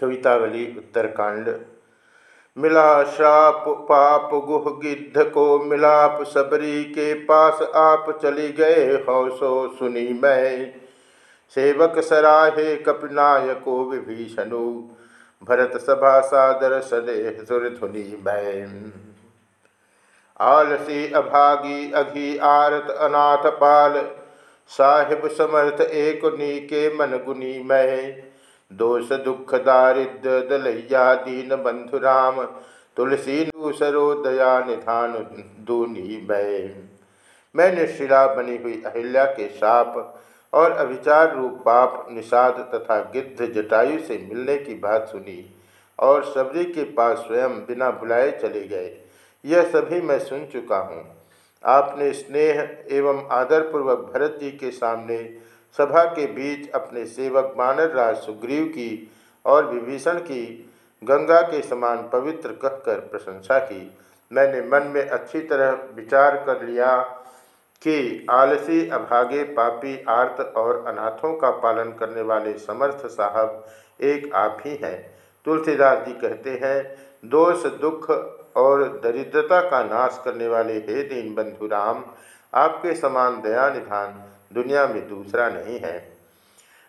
कवितावली, उत्तरकांड। मिला श्राप पाप, गुह, गिद्ध को मिलाप, सबरी के पास आप चली गए। हौसो सुनी मैं, सेवक सराहे कपिनायको विभीषणु। भरत सभा सादर सदेह सुरधुनि मैं आलसी अभागी अघी आरत अनाथ पाल। साहिब समर्थ एक नी के मन गुनी मैं। दोष दुख दारिद्र दलैया दीन बंधुराम तुलसी दूसरो दया निधान दूनी मैं। मैंने शिला बनी हुई अहिल्या के साप और अभिचार रूप पाप, निषाद तथा गिद्ध जटायु से मिलने की बात सुनी और सबरी के पास स्वयं बिना बुलाए चले गए। यह सभी मैं सुन चुका हूँ। आपने स्नेह एवं आदरपूर्वक भरत जी के सामने सभा के बीच अपने सेवक बानर राज सुग्रीव की और विभीषण की गंगा के समान पवित्र कहकर प्रशंसा की। मैंने मन में अच्छी तरह विचार कर लिया कि आलसी, अभागे, पापी, आर्त और अनाथों का पालन करने वाले समर्थ साहब एक आप ही हैं। तुलसीदास जी कहते हैं, दोष, दुख और दरिद्रता का नाश करने वाले हे दीन बंधु राम, आपके समान दया निधान दुनिया में दूसरा नहीं है।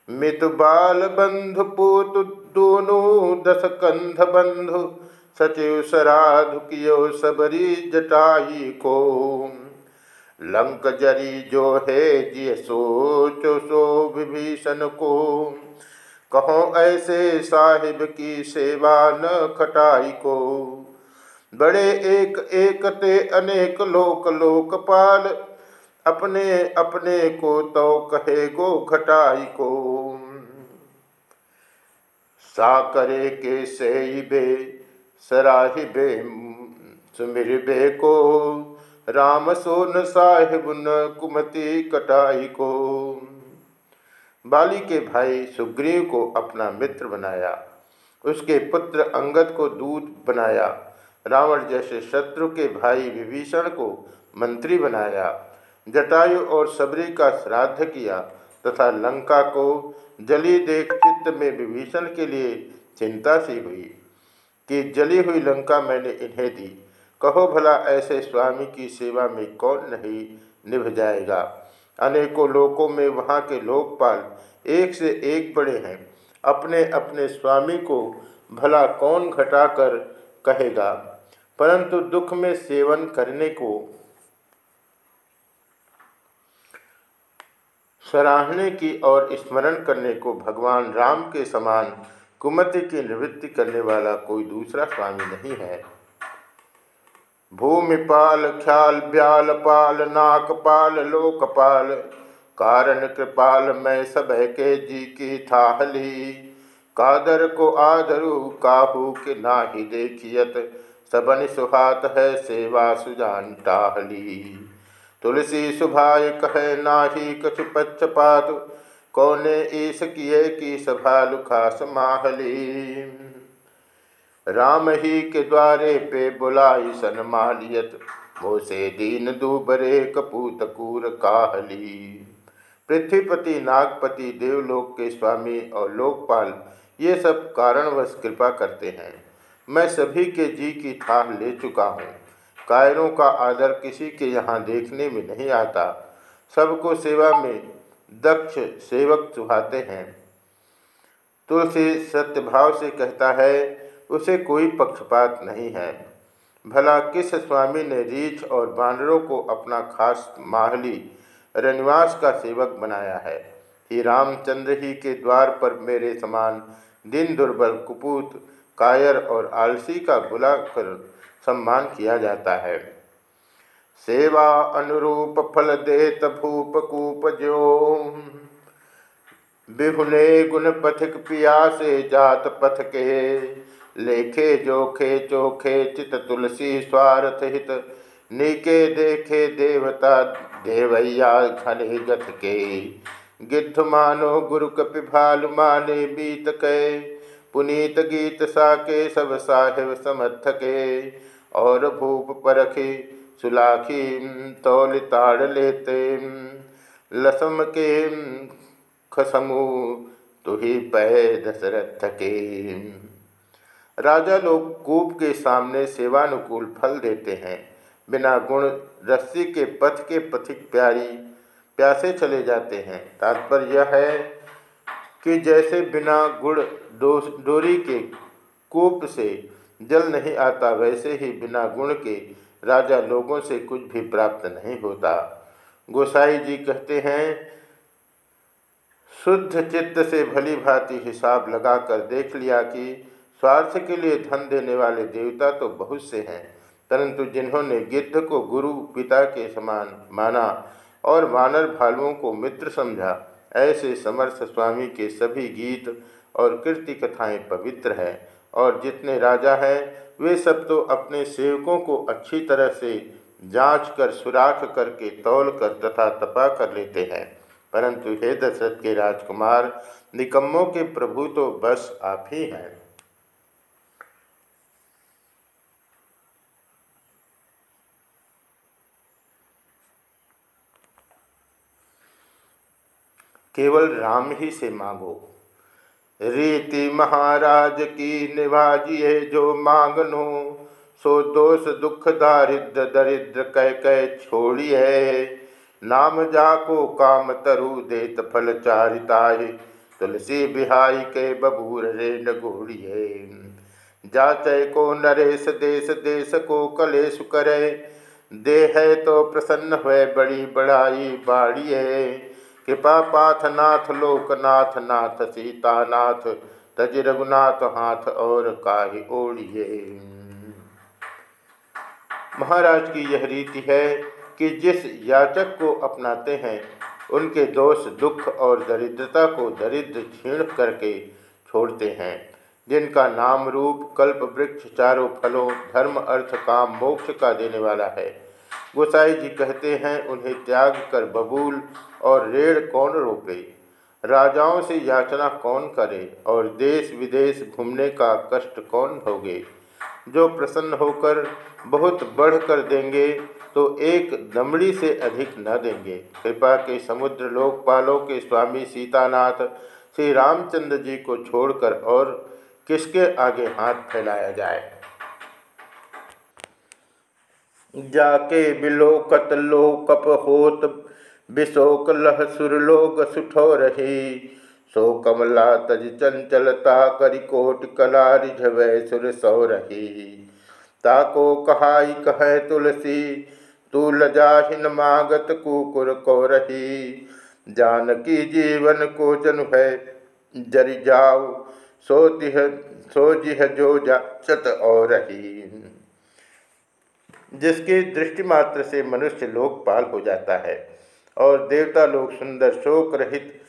मित बाल बंधु पूत दोनों दस कंध बंधु, सचिव सराधु कियो सबरी जटाई को। लंक जरी जो है जिय सोचो सो विभीषण को। कहो ऐसे साहिब की सेवा न खटाई को। बड़े एक एक ते अनेक लोक लोकपाल अपने अपने को तो कहे गो घटाई को। सा करे के से बे सराहि बे सुमिर बे को। राम सोन साहिब न कुमति कटाई को। बाली के भाई सुग्रीव को अपना मित्र बनाया। उसके पुत्र अंगद को दूत बनाया। रावण जैसे शत्रु के भाई विभीषण को मंत्री बनाया। जटायु और सबरी का श्राद्ध किया तथा लंका को जली देख चित्त में विभीषण के लिए चिंता सी हुई कि जली हुई लंका मैंने इन्हें दी। कहो भला ऐसे स्वामी की सेवा में कौन नहीं निभ जाएगा? अनेकों लोकों में वहाँ के लोकपाल एक से एक बड़े हैं। अपने अपने स्वामी को भला कौन घटाकर कहेगा? परंतु दुख में सेवन करने को सराहने की और स्मरण करने को भगवान राम के समान कुमति की निवृत्ति करने वाला कोई दूसरा स्वामी नहीं है। भूमिपाल ख्याल ब्याल पाल नाकपाल लोकपाल कारण कृपाल मैं सब के जी की थाहली कादर को आदरु काहू के ना ही देखियत सबन सुहात है सेवा सुजान टाहली। तुलसी सुभाय कहे नाही कछु पक्षपात, कौने ईस किए की सभा लुखा समाहली राम ही के द्वारे पे बुलाई सन मालियत, मोसे दीन दूबरे कपूत कूर काहली। पृथ्वीपति, नागपति, देवलोक के स्वामी और लोकपाल, ये सब कारणवश कृपा करते हैं। मैं सभी के जी की थाह ले चुका हूँ। कायरों का आदर किसी के यहाँ देखने में नहीं आता। सबको सेवा में दक्ष सेवक सुहाते हैं। तुलसी सत्यभाव से कहता है, उसे कोई पक्षपात नहीं है। भला किस स्वामी ने रीछ और बानरों को अपना खास माहली रनिवास का सेवक बनाया है? ही रामचंद्र ही के द्वार पर मेरे समान दिन दुर्बल कुपूत, कायर और आलसी का बुला कर सम्मान किया जाता है। सेवा अनुरूप फल देत भूप कूप जो बिहुने गुण पथिक पिया से जात पथ के। लेखे जोखे चोखे चित तुलसी स्वार्थ हित। नीके देखे देवता देवैया घने गथ के। गिद्ध मानो गुरु कपिभाल माने बीत के। पुनीत गीत साके सब साहिब समर्थ के। और भूप परखी सुलाखी तौल ताड़ लेते। लसम के खसमु तुही पह दशरथ के। राजा लोग कूप के सामने सेवानुकूल फल देते हैं। बिना गुण रस्सी के पथ के पथिक प्यारी, प्यासे चले जाते हैं। तात्पर्य यह है कि जैसे बिना गुड़ डोरी के कूप से जल नहीं आता वैसे ही बिना गुण के राजा लोगों से कुछ भी प्राप्त नहीं होता। गोसाई जी कहते हैं, शुद्ध चित्त से भली भांति हिसाब लगाकर देख लिया कि स्वार्थ के लिए धन देने वाले देवता तो बहुत से हैं, परंतु जिन्होंने गिद्ध को गुरु पिता के समान माना और वानर भालुओं को मित्र समझा, ऐसे समर्थ स्वामी के सभी गीत और कीर्ति कथाएँ पवित्र हैं। और जितने राजा हैं, वे सब तो अपने सेवकों को अच्छी तरह से जाँच कर, सुराख करके तौल कर तथा तपा कर लेते हैं। परंतु हे दशरथ के राजकुमार, निकम्मों के प्रभु तो बस आप ही हैं। केवल राम ही से मांगो। रीति महाराज की निभाजिए जो मांगनो। सो दोष, दुख, दारिद्र, दरिद्र कह कह छोड़िए नाम जाको काम तरु, देत फल चारिताय तुलसी बिहाई के बबूर रे नगोड़िए जाचय को नरेश, देश देश को कलेश करे। दे है तो प्रसन्न हुए, बड़ी बड़ाई बाड़िए। कृपा पाथ नाथ, लोकनाथ नाथ सीतानाथ तज रघुनाथ हाथ और काहि ओढ़िए। महाराज की यह रीति है कि जिस याचक को अपनाते हैं, उनके दोष, दुख और दरिद्रता को दरिद्र क्षीण करके छोड़ते हैं, जिनका नाम रूप कल्प वृक्ष चारों फलों, धर्म, अर्थ, काम, मोक्ष का देने वाला है। गोसाई जी कहते हैं, उन्हें त्याग कर बबूल और रेड़ कौन रोपे राजाओं से याचना कौन करे और देश विदेश घूमने का कष्ट कौन भोगे? जो प्रसन्न होकर बहुत बढ़ कर देंगे तो एक दमड़ी से अधिक न देंगे। कृपा के समुद्र लोकपालों के स्वामी सीतानाथ श्री रामचंद्र जी को छोड़कर और किसके आगे हाथ फैलाया जाए? जाके बिलोकत लोकप होत, बिशोक लह सुरलोक सुठो रही। सो कमला तज चंचलता करिकोट कला रिझवै सुर सौ रही। ताको कहाई कह तुलसी तू लजाहिन मागत कुकुर को रही। जानकी जीवन को जन है, जरि जाओ, सो तिह, सो जिह जो जा चत और रही। जिसकी दृष्टि मात्र से मनुष्य लोकपाल हो जाता है और देवता लोग सुंदर शोक रहित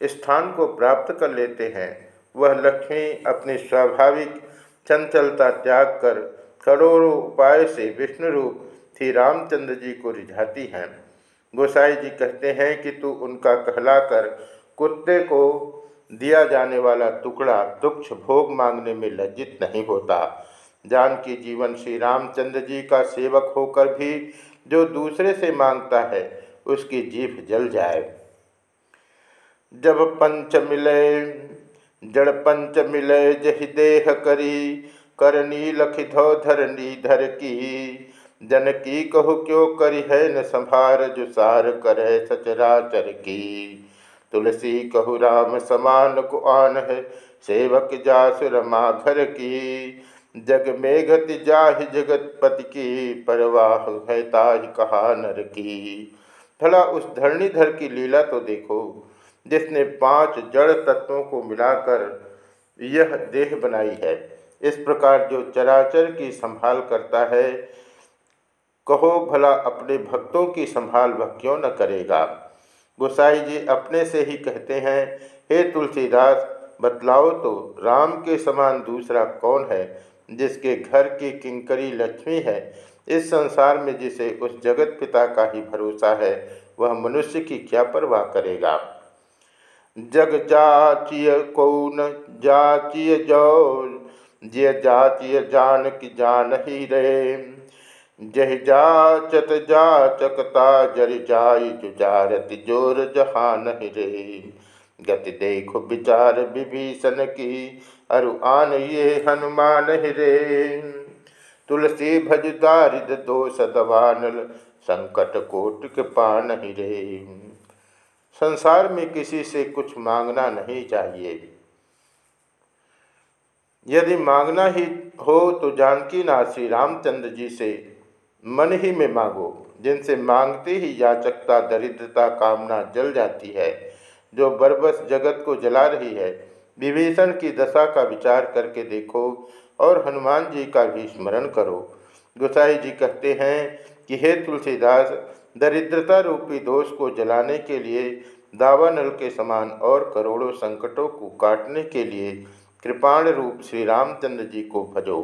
स्थान को प्राप्त कर लेते हैं, वह लक्ष्मी अपनी स्वाभाविक चंचलता त्याग कर करोड़ों उपाय से विष्णु रूप श्री रामचंद्र जी को रिझाती हैं। गोसाई जी कहते हैं कि तू उनका कहलाकर कुत्ते को दिया जाने वाला टुकड़ा तुक्ष भोग मांगने में लज्जित नहीं होता। जानकी जीवन श्री रामचंद्र जी का सेवक होकर भी जो दूसरे से माँगता है, उसकी जीभ जल जाए। जब पंच मिले, जड़ पंच मिले, जहि देह करी करनी लखि धो धरनी धर की। जन की कहु क्यों करी है न संभार, जो सार करे सचराचर की। तुलसी कहु राम समान को आन है, सेवक जासुर माघर की। जग में गति जाहि जगतपति की परवाह है ताहि कहा नर की। भला उस धरणीधर की लीला तो देखो, जिसने पाँच जड़ तत्वों को मिलाकर यह देह बनाई है। इस प्रकार जो चराचर की संभाल करता है, कहो भला अपने भक्तों की संभाल वह क्यों न करेगा? गोसाई जी अपने से ही कहते हैं, हे तुलसीदास, बतलाओ तो राम के समान दूसरा कौन है? जिसके घर की किंकरी लक्ष्मी है, इस संसार में जिसे उस जगत पिता का ही भरोसा है, वह मनुष्य की क्या परवाह करेगा? जग जाचिय कौन जाचिय जो जिय जाचिय जान की जान ही रे। जह जाचत जाचकता, जर जाई जुजारत ज़ोर जहान रे। गति देखो विचार विभीषण की अरु आन ये हनुमान हिरे तुलसी भज दारिद दोष दवानल, संकट कोट के पान हिरे संसार में किसी से कुछ मांगना नहीं चाहिए। यदि मांगना ही हो तो जानकी नाथ श्री रामचंद्र जी से मन ही में मांगो। जिनसे मांगते ही याचकता, दरिद्रता, कामना जल जाती है, जो बरबस जगत को जला रही है। विभीषण की दशा का विचार करके देखो और हनुमान जी का भी स्मरण करो। गोसाई जी कहते हैं कि हे तुलसीदास, दरिद्रता रूपी दोष को जलाने के लिए दावानल के समान और करोड़ों संकटों को काटने के लिए कृपाण रूप श्री रामचंद्र जी को भजो।